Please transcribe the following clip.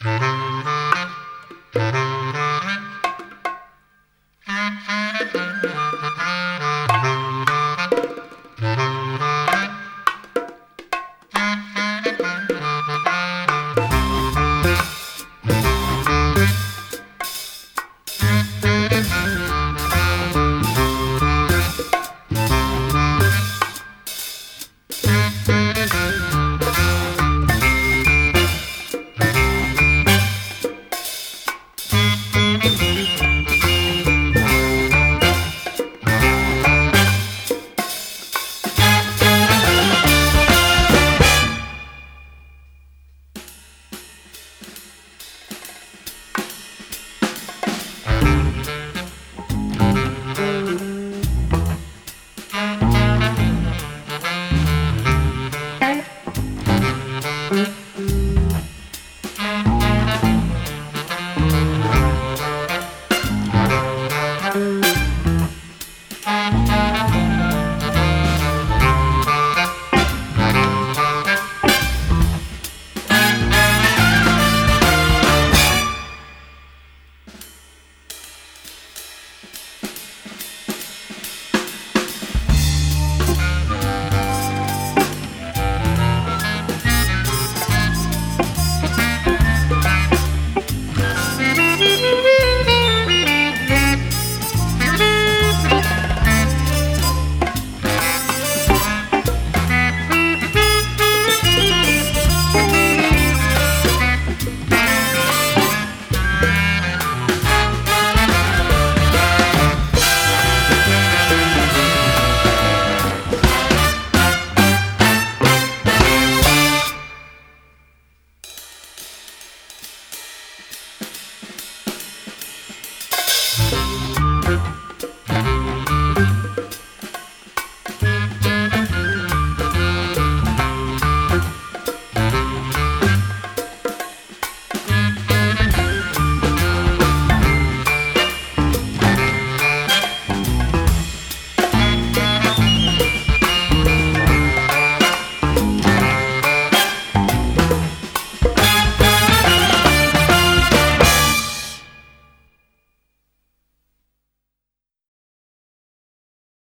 Mm-hmm.